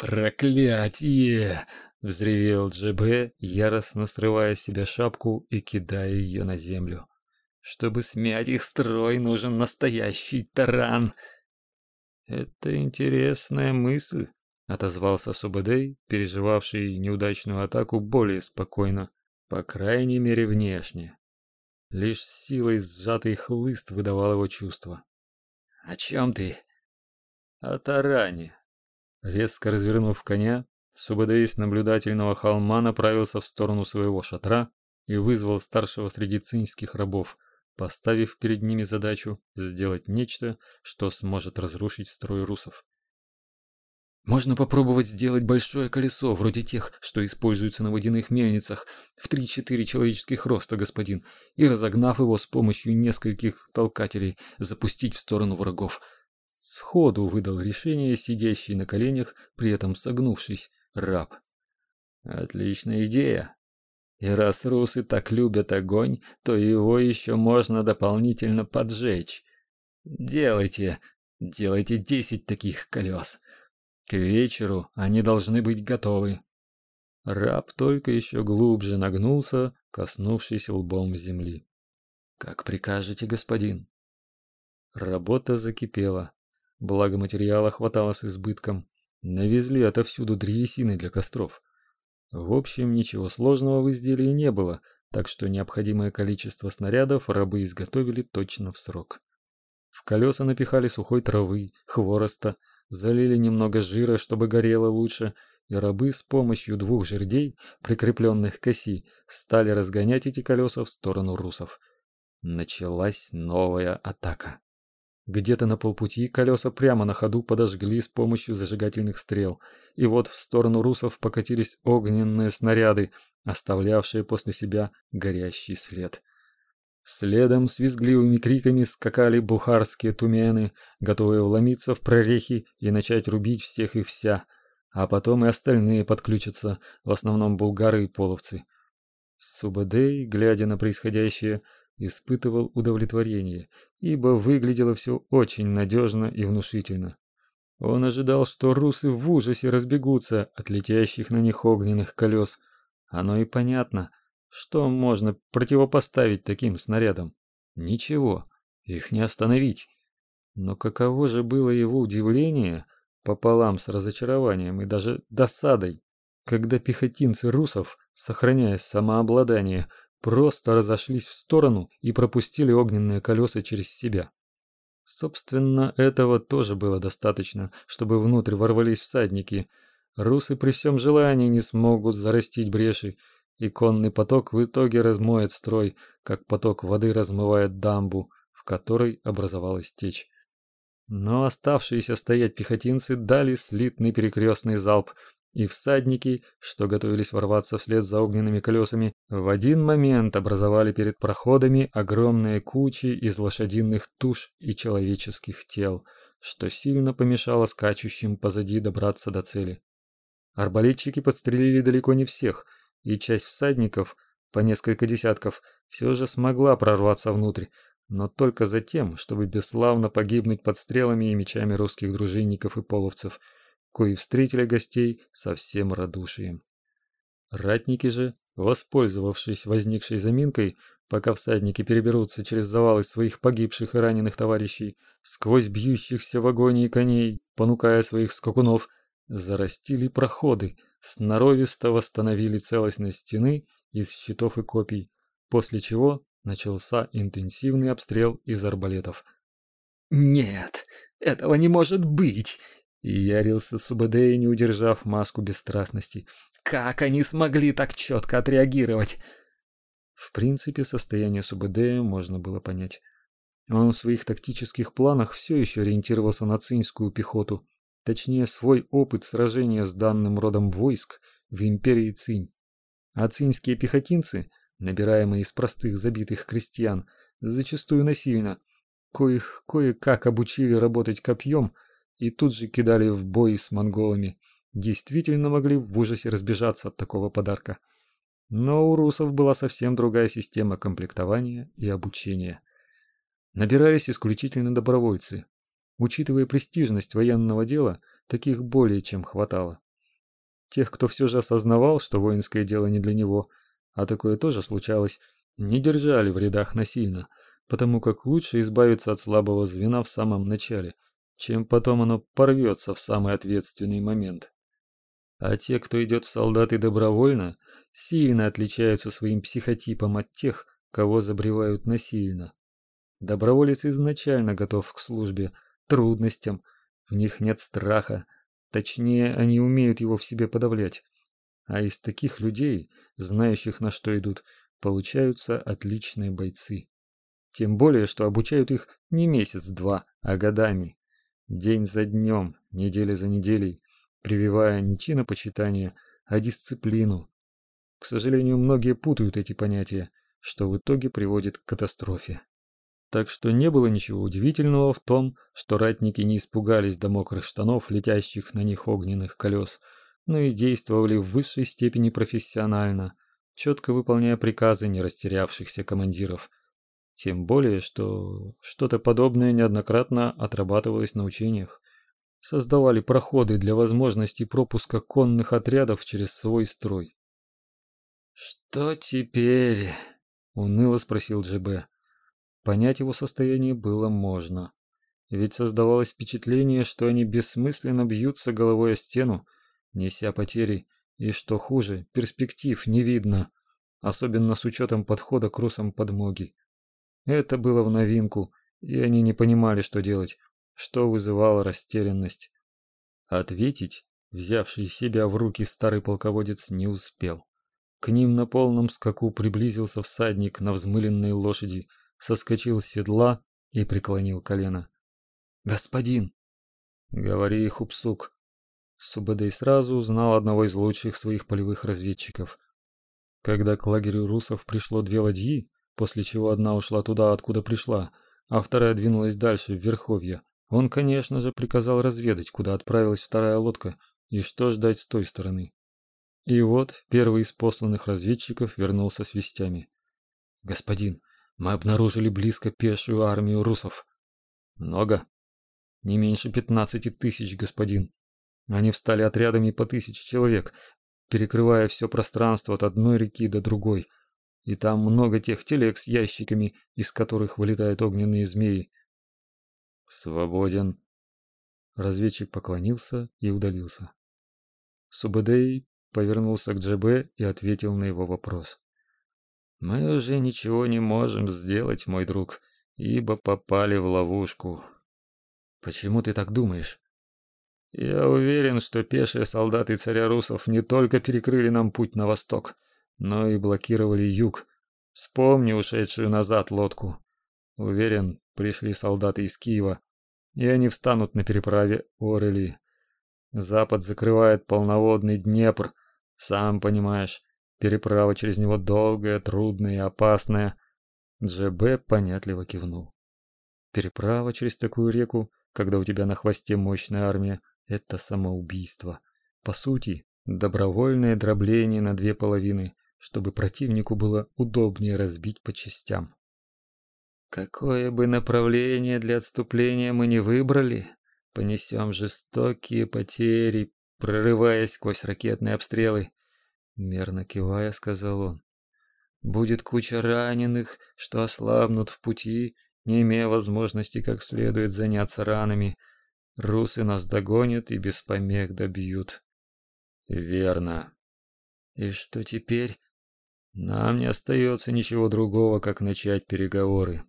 «Проклятие!» — взревел ДжБ, яростно срывая с себя шапку и кидая ее на землю. «Чтобы смять их строй, нужен настоящий таран!» «Это интересная мысль», — отозвался Субадей, переживавший неудачную атаку более спокойно, по крайней мере внешне. Лишь силой сжатый хлыст выдавал его чувства. «О чем ты?» «О таране». Резко развернув коня, Субадей с наблюдательного холма направился в сторону своего шатра и вызвал старшего среди цинских рабов, поставив перед ними задачу сделать нечто, что сможет разрушить строй русов. Можно попробовать сделать большое колесо, вроде тех, что используются на водяных мельницах, в 3-4 человеческих роста, господин, и разогнав его с помощью нескольких толкателей, запустить в сторону врагов. Сходу выдал решение сидящий на коленях, при этом согнувшись, раб. Отличная идея. И раз русы так любят огонь, то его еще можно дополнительно поджечь. Делайте, делайте десять таких колес. К вечеру они должны быть готовы. Раб только еще глубже нагнулся, коснувшись лбом земли. Как прикажете, господин. Работа закипела. Благо материала хватало с избытком. Навезли отовсюду древесины для костров. В общем, ничего сложного в изделии не было, так что необходимое количество снарядов рабы изготовили точно в срок. В колеса напихали сухой травы, хвороста, залили немного жира, чтобы горело лучше, и рабы с помощью двух жердей, прикрепленных к оси, стали разгонять эти колеса в сторону русов. Началась новая атака. Где-то на полпути колеса прямо на ходу подожгли с помощью зажигательных стрел, и вот в сторону русов покатились огненные снаряды, оставлявшие после себя горящий след. Следом с визгливыми криками скакали бухарские тумены, готовые вломиться в прорехи и начать рубить всех и вся, а потом и остальные подключатся, в основном булгары и половцы. Субадей, глядя на происходящее, испытывал удовлетворение, ибо выглядело все очень надежно и внушительно. Он ожидал, что русы в ужасе разбегутся от летящих на них огненных колес. Оно и понятно, что можно противопоставить таким снарядам? Ничего, их не остановить. Но каково же было его удивление, пополам с разочарованием и даже досадой, когда пехотинцы русов, сохраняя самообладание, просто разошлись в сторону и пропустили огненные колеса через себя. Собственно, этого тоже было достаточно, чтобы внутрь ворвались всадники. Русы при всем желании не смогут зарастить бреши, и конный поток в итоге размоет строй, как поток воды размывает дамбу, в которой образовалась течь. Но оставшиеся стоять пехотинцы дали слитный перекрестный залп, и всадники, что готовились ворваться вслед за огненными колесами, в один момент образовали перед проходами огромные кучи из лошадиных туш и человеческих тел, что сильно помешало скачущим позади добраться до цели. Арбалетчики подстрелили далеко не всех – и часть всадников, по несколько десятков, все же смогла прорваться внутрь, но только за тем, чтобы бесславно погибнуть под стрелами и мечами русских дружинников и половцев, кои встретили гостей со всем радушием. Ратники же, воспользовавшись возникшей заминкой, пока всадники переберутся через завалы своих погибших и раненых товарищей, сквозь бьющихся в агонии коней, понукая своих скакунов, зарастили проходы, сноровисто восстановили целостность стены из щитов и копий, после чего начался интенсивный обстрел из арбалетов. «Нет, этого не может быть!» И ярился Субадея, не удержав маску бесстрастности. «Как они смогли так четко отреагировать?» В принципе, состояние Субадея можно было понять. Он в своих тактических планах все еще ориентировался на цинскую пехоту, точнее свой опыт сражения с данным родом войск в империи Цинь. А цинские пехотинцы, набираемые из простых забитых крестьян, зачастую насильно, коих кое-как обучили работать копьем и тут же кидали в бой с монголами, действительно могли в ужасе разбежаться от такого подарка. Но у русов была совсем другая система комплектования и обучения. Набирались исключительно добровольцы, Учитывая престижность военного дела, таких более чем хватало. Тех, кто все же осознавал, что воинское дело не для него, а такое тоже случалось, не держали в рядах насильно, потому как лучше избавиться от слабого звена в самом начале, чем потом оно порвется в самый ответственный момент. А те, кто идет в солдаты добровольно, сильно отличаются своим психотипом от тех, кого забревают насильно. Доброволец изначально готов к службе, трудностям, в них нет страха, точнее, они умеют его в себе подавлять. А из таких людей, знающих на что идут, получаются отличные бойцы. Тем более, что обучают их не месяц-два, а годами. День за днем, неделя за неделей, прививая не чинопочитание, а дисциплину. К сожалению, многие путают эти понятия, что в итоге приводит к катастрофе. Так что не было ничего удивительного в том, что ратники не испугались до мокрых штанов, летящих на них огненных колес, но и действовали в высшей степени профессионально, четко выполняя приказы не растерявшихся командиров. Тем более, что что-то подобное неоднократно отрабатывалось на учениях. Создавали проходы для возможности пропуска конных отрядов через свой строй. «Что теперь?» — уныло спросил ДжБ. Понять его состояние было можно. Ведь создавалось впечатление, что они бессмысленно бьются головой о стену, неся потери, и что хуже, перспектив не видно, особенно с учетом подхода к русам подмоги. Это было в новинку, и они не понимали, что делать, что вызывало растерянность. Ответить, взявший себя в руки старый полководец, не успел. К ним на полном скаку приблизился всадник на взмыленной лошади, соскочил с седла и преклонил колено. «Господин!» «Говори, Хупсук!» Субэдэй сразу узнал одного из лучших своих полевых разведчиков. Когда к лагерю русов пришло две ладьи, после чего одна ушла туда, откуда пришла, а вторая двинулась дальше, в Верховье, он, конечно же, приказал разведать, куда отправилась вторая лодка и что ждать с той стороны. И вот первый из посланных разведчиков вернулся с вестями. «Господин, мы обнаружили близко пешую армию русов. Много? Не меньше пятнадцати тысяч, господин. Они встали отрядами по тысяче человек, перекрывая все пространство от одной реки до другой. И там много тех телег с ящиками, из которых вылетают огненные змеи. Свободен. Разведчик поклонился и удалился. Субэдэй повернулся к Джебе и ответил на его вопрос. Мы уже ничего не можем сделать, мой друг, ибо попали в ловушку. Почему ты так думаешь? Я уверен, что пешие солдаты царя русов не только перекрыли нам путь на восток, но и блокировали юг. Вспомни ушедшую назад лодку. Уверен, пришли солдаты из Киева, и они встанут на переправе Орели. Запад закрывает полноводный Днепр, сам понимаешь. Переправа через него долгая, трудная и опасная. ДжБ понятливо кивнул. Переправа через такую реку, когда у тебя на хвосте мощная армия, это самоубийство. По сути, добровольное дробление на две половины, чтобы противнику было удобнее разбить по частям. Какое бы направление для отступления мы не выбрали, понесем жестокие потери, прорываясь сквозь ракетные обстрелы. Мерно кивая, сказал он. Будет куча раненых, что ослабнут в пути, не имея возможности как следует заняться ранами. Русы нас догонят и без помех добьют. Верно. И что теперь? Нам не остается ничего другого, как начать переговоры.